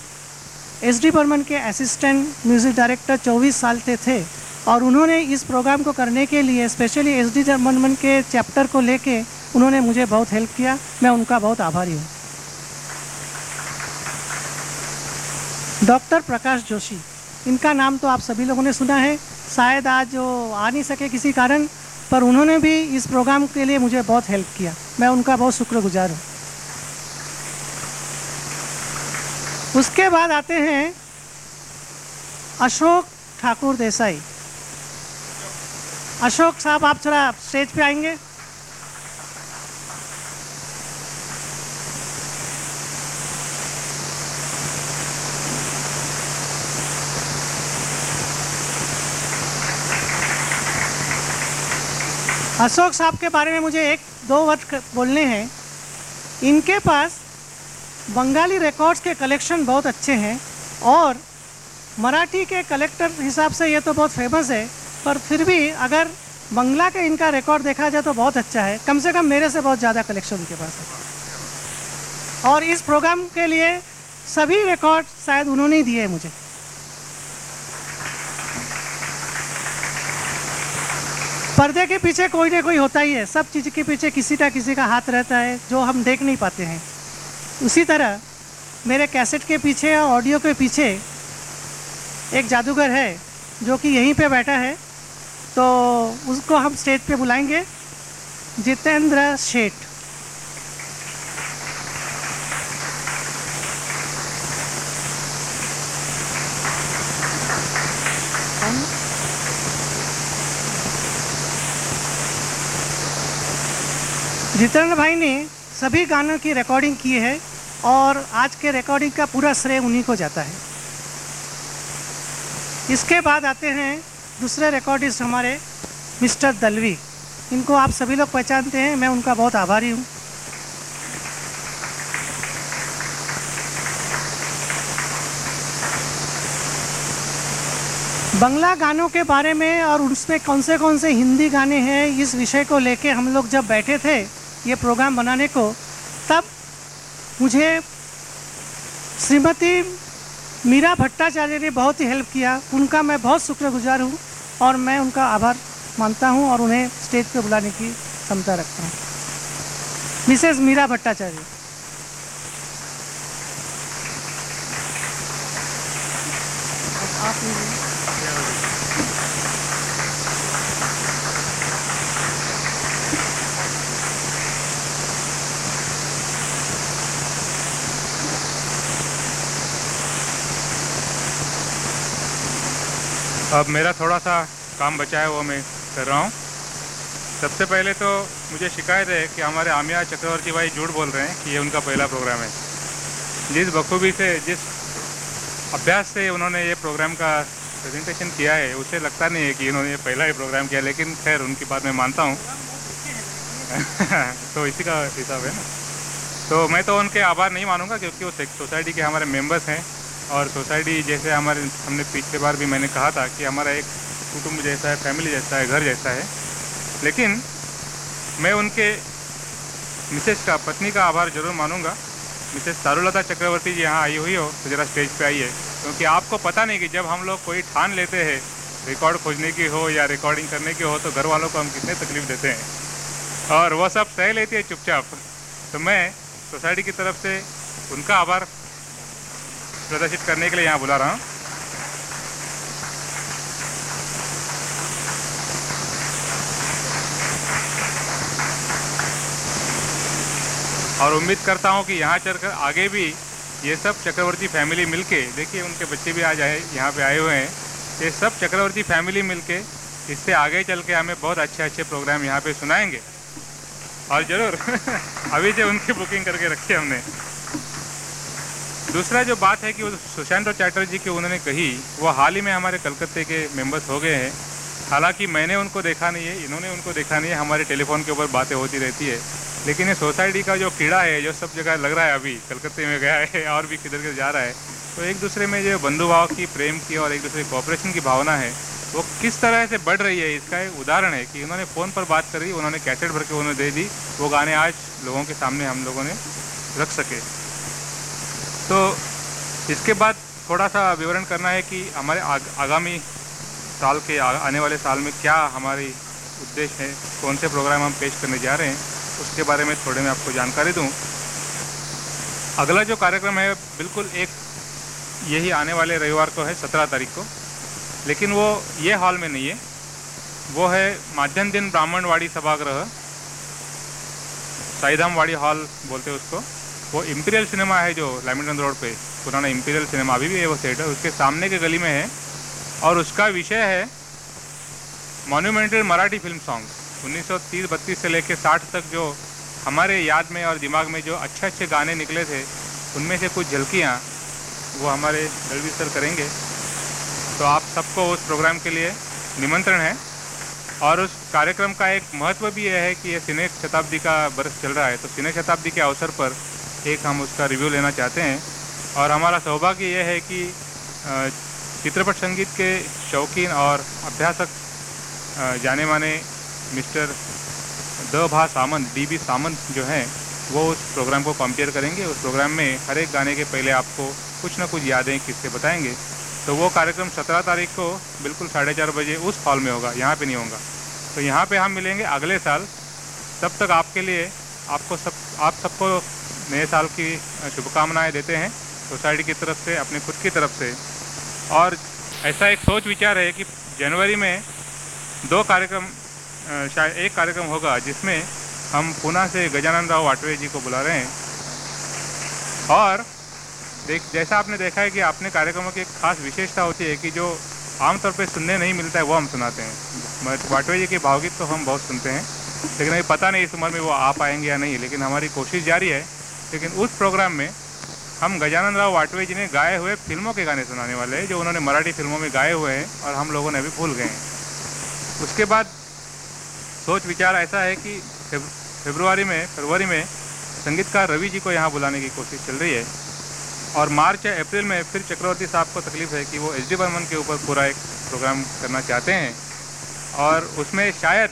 एस डी बर्मन के असिस्टेंट म्यूज़िक डायरेक्टर 24 साल से थे और उन्होंने इस प्रोग्राम को करने के लिए, स्पेशली एस डी बर्मन के चैप्टर को लेके, उन्होंने मुझे बहुत हेल्प किया। मैं उनका बहुत आभारी हूँ। डॉक्टर प्रकाश जोशी, इनका नाम तो आप सभी लोगों ने सुना है। शायद आज वो आ नहीं सके किसी कारण, पर उन्होंने भी इस प्रोग्राम के लिए मुझे बहुत हेल्प किया। मैं उनका बहुत शुक्रगुजार हूँ। उसके बाद आते हैं अशोक ठाकुर देसाई। अशोक साहब, आप थोड़ा स्टेज पे आएँगे। अशोक साहब के बारे में मुझे एक, दो वर्ड बोलने हैं। इनके पास बंगाली रिकॉर्ड्स के कलेक्शन बहुत अच्छे हैं और मराठी के कलेक्टर हिसाब से ये तो बहुत फ़ेमस है, पर फिर भी अगर बंगला के इनका रिकॉर्ड देखा जाए तो बहुत अच्छा है। कम से कम मेरे से बहुत ज़्यादा कलेक्शन उनके पास है। और इस प्रोग्राम के लिए सभी रिकॉर्ड शायद उन्होंने ही दिए मुझे। पर्दे के पीछे कोई ना कोई होता ही है। सब चीज़ के पीछे किसी का किसी का हाथ रहता है, जो हम देख नहीं पाते हैं। उसी तरह मेरे कैसेट के पीछे या ऑडियो के पीछे एक जादूगर है जो कि यहीं पे बैठा है। तो उसको हम स्टेज पे बुलाएँगे। जितेंद्र शेठ। जितेंद्र भाई ने सभी गानों की रिकॉर्डिंग की है। और आज के रिकॉर्डिंग का पूरा श्रेय उन्हीं को जाता है। इसके बाद आते हैं दूसरे रिकॉर्डिस्ट हमारे मिस्टर दलवी। इनको आप सभी लोग पहचानते हैं, मैं उनका बहुत आभारी हूँ। बंगला गानों के बारे में और उसमें कौन से कौन से हिंदी गाने हैं, इस विषय को लेके हम लोग जब बैठे थे, ये प्रोग्राम बनाने को मुझे श्रीमती मीरा भट्टाचार्य ने बहुत ही हेल्प किया। उनका मैं बहुत शुक्रगुजार हूँ और मैं उनका आभार मानता हूँ और उन्हें स्टेज पर बुलाने की क्षमता रखता हूँ। मिसेज मीरा भट्टाचार्य। अब मेरा थोड़ा सा काम बचा है वो मैं कर रहा हूँ। सबसे पहले तो मुझे शिकायत है कि हमारे आमिया चक्रवर्ती भाई झूठ बोल रहे हैं कि ये उनका पहला प्रोग्राम है। जिस बखूबी से, जिस अभ्यास से उन्होंने ये प्रोग्राम का प्रेजेंटेशन किया है, उसे लगता नहीं है कि इन्होंने पहला ही प्रोग्राम किया, लेकिन खैर, उनकी बात मैं मानता हूँ। तो इसी का हिसाब है ना। तो मैं तो उनके आभार नहीं मानूँगा, क्योंकि वो सोसाइटी के हमारे मेंबर्स हैं। और सोसाइटी जैसे हमारे, हमने पिछले बार भी मैंने कहा था कि हमारा एक कुटुंब जैसा है, फैमिली जैसा है, घर जैसा है। लेकिन मैं उनके मिसेस का, पत्नी का आभार ज़रूर मानूँगा। मिसेस चारुलता चक्रवर्ती जी यहाँ आई हुई हो तो ज़रा स्टेज पे आइए। क्योंकि आपको पता नहीं कि जब हम लोग कोई ठान लेते हैं, रिकॉर्ड खोजने की हो या रिकॉर्डिंग करने की हो तो घर वालों को हम कितने तकलीफ़ देते हैं। और वह सब सह लेती है चुपचाप। तो मैं सोसाइटी की तरफ़ से उनका आभार प्रदर्शित करने के लिए यहाँ बुला रहा हूँ। और उम्मीद करता हूँ कि यहाँ चलकर आगे भी ये सब चक्रवर्ती फैमिली मिलके, देखिए उनके बच्चे भी आज आए, यहाँ पे आए हुए हैं। ये सब चक्रवर्ती फैमिली मिलके, इससे आगे चल के हमें बहुत अच्छे अच्छे प्रोग्राम यहाँ पे सुनाएँगे। और ज़रूर, अभी से उनकी बुकिंग करके रखी हमने। दूसरा जो बात है कि वो सुशांत चैटर्जी की उन्होंने कही, वो हाल ही में हमारे कलकत्ते के मेंबर्स हो गए हैं। हालाँकि मैंने उनको देखा नहीं है, इन्होंने उनको देखा नहीं है, हमारे टेलीफोन के ऊपर बातें होती रहती है। लेकिन ये सोसाइटी का जो कीड़ा है, जो सब जगह लग रहा है अभी, कलकत्ते में गया है, और भी किधर किधर जा रहा है तो एक दूसरे में जो बंधुभाव की, प्रेम की और एक दूसरे कॉपरेशन की भावना है, वो किस तरह से बढ़ रही है, इसका एक उदाहरण है कि उन्होंने फ़ोन पर बात करी, उन्होंने कैसेट भर के उन्होंने दे दी, वो गाने आज लोगों के सामने हम लोगों ने रख सके। तो इसके बाद थोड़ा सा विवरण करना है कि हमारे आग, आगामी साल के आ, आने वाले साल में क्या हमारी उद्देश्य है कौन से प्रोग्राम हम पेश करने जा रहे हैं उसके बारे में थोड़े मैं आपको जानकारी दूँ। अगला जो कार्यक्रम है बिल्कुल एक यही आने वाले रविवार को है सत्रह तारीख को लेकिन वो ये हॉल में नहीं है। वो है माध्यम दिन ब्राह्मणवाड़ी सभागृह साईधामवाड़ी हॉल बोलते हैं उसको। वो इम्पीरियल सिनेमा है जो लैमिंटन रोड पे, पुराना इम्पीरियल सिनेमा अभी भी है वो है उसके सामने के गली में है। और उसका विषय है मॉन्यूमेंटल मराठी फ़िल्म सॉन्ग 1930-32 से लेकर 60 तक जो हमारे याद में और दिमाग में जो अच्छे अच्छे गाने निकले थे, उनमें से कुछ झलकियाँ वो हमारे दलवी सर करेंगे। तो आप सबको उस प्रोग्राम के लिए निमंत्रण है। और उस कार्यक्रम का एक महत्व भी यह है कि यह सिने शताब्दी का बरस चल रहा है। तो सिने शताब्दी के अवसर पर एक हम उसका रिव्यू लेना चाहते हैं। और हमारा सौभाग्य यह है कि चित्रपट संगीत के शौकीन और अभ्यासक जाने माने मिस्टर द भा सामंत, डी बी सामंत जो हैं, वो उस प्रोग्राम को कंपेयर करेंगे। उस प्रोग्राम में हर एक गाने के पहले आपको कुछ ना कुछ यादें किससे बताएँगे। तो वो कार्यक्रम सत्रह तारीख को बिल्कुल साढ़े चार बजे उस हॉल में होगा, यहाँ पे नहीं होगा। तो यहाँ पे हम मिलेंगे अगले साल। तब तक आपके लिए आपको सब, आप सबको नए साल की शुभकामनाएँ देते हैं सोसाइटी की तरफ़ से, अपने खुद की तरफ़ से। और ऐसा एक सोच विचार है कि जनवरी में दो कार्यक्रम शायद एक कार्यक्रम होगा जिसमें हम पुणे से गजानन राव वाटवे जी को बुला रहे हैं। और देख, जैसा आपने देखा है कि अपने कार्यक्रमों की एक खास विशेषता होती है कि जो आमतौर पर सुनने नहीं मिलता है, वो हम सुनाते हैं। वाटवे जी के भावगीत तो हम बहुत सुनते हैं, लेकिन अभी पता नहीं इस उम्र में वो आ पाएँगे या नहीं, लेकिन हमारी कोशिश जारी है लेकिन उस प्रोग्राम में हम गजानन राव वाटवे जी ने गाए हुए फ़िल्मों के गाने सुनाने वाले हैं, जो उन्होंने मराठी फ़िल्मों में गाए हुए हैं और हम लोगों ने अभी भूल गए हैं। उसके बाद सोच विचार ऐसा है कि फेब- फरवरी में फरवरी में संगीतकार रवि जी को यहाँ बुलाने की कोशिश चल रही है और मार्च या अप्रैल में फिर चक्रवर्ती साहब को तकलीफ़ है कि वो एच डी बर्मन के ऊपर पूरा एक प्रोग्राम करना चाहते हैं और उसमें शायद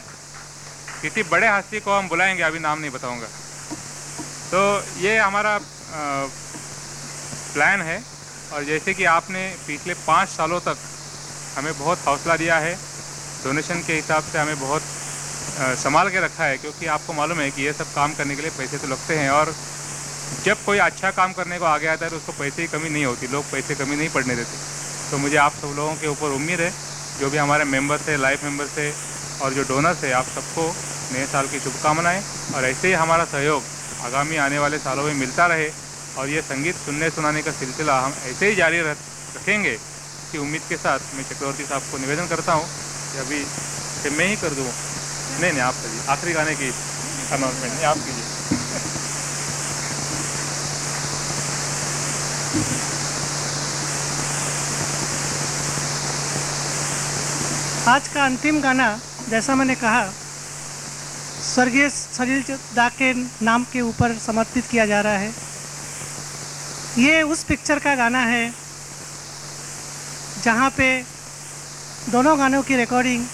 किसी बड़े हस्ती को हम बुलाएँगे, अभी नाम नहीं बताऊँगा। तो ये हमारा प्लान है। और जैसे कि आपने पिछले पाँच सालों तक हमें बहुत हौसला दिया है डोनेशन के हिसाब से हमें बहुत संभाल के रखा है, क्योंकि आपको मालूम है कि ये सब काम करने के लिए पैसे तो लगते हैं। और जब कोई अच्छा काम करने को आगे आता है तो उसको पैसे की कमी नहीं होती, लोग पैसे कमी नहीं पड़ने देते। तो मुझे आप सब लोगों के ऊपर उम्मीद है, जो भी हमारे मेंबर्स है लाइफ मेंबर्स है और जो डोनर्स है आप सबको नए साल की शुभकामनाएँ। और ऐसे ही हमारा सहयोग आगामी आने वाले सालों में मिलता रहे और ये संगीत सुनने सुनाने का सिलसिला हम ऐसे ही जारी रख रखेंगे कि उम्मीद के साथ मैं चक्रवर्ती साहब को निवेदन करता हूँ कि अभी कि मैं ही कर दूँ। नहीं नहीं, आप करिए। आखिरी गाने की अनाउंसमेंट नहीं, आप कीजिए। आज का अंतिम गाना, जैसा मैंने कहा स्वर्गीय सलील दा के नाम के ऊपर समर्पित किया जा रहा है। ये उस पिक्चर का गाना है, जहाँ पे दोनों गानों की रिकॉर्डिंग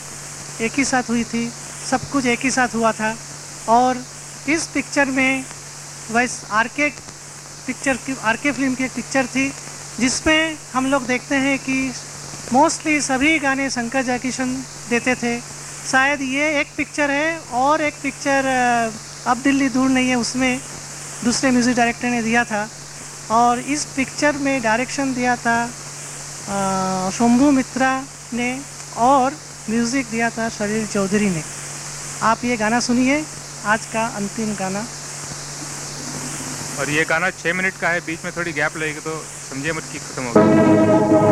एक ही साथ हुई थी, सब कुछ एक ही साथ हुआ था। और इस पिक्चर में वैस आर के पिक्चर की आर के फ़िल्म की एक पिक्चर थी, जिसमें हम लोग देखते हैं कि मोस्टली सभी गाने शंकर जयकिशन देते थे। शायद ये एक पिक्चर है और एक पिक्चर अब दिल्ली दूर नहीं है, उसमें दूसरे म्यूज़िक डायरेक्टर ने दिया था। और इस पिक्चर में डायरेक्शन दिया था शंभू मित्रा ने और म्यूज़िक दिया था शरीर चौधरी ने। आप ये गाना सुनिए, आज का अंतिम गाना। और ये गाना छः मिनट का है, बीच में थोड़ी गैप लगेगी तो समझिए मत कि खत्म हो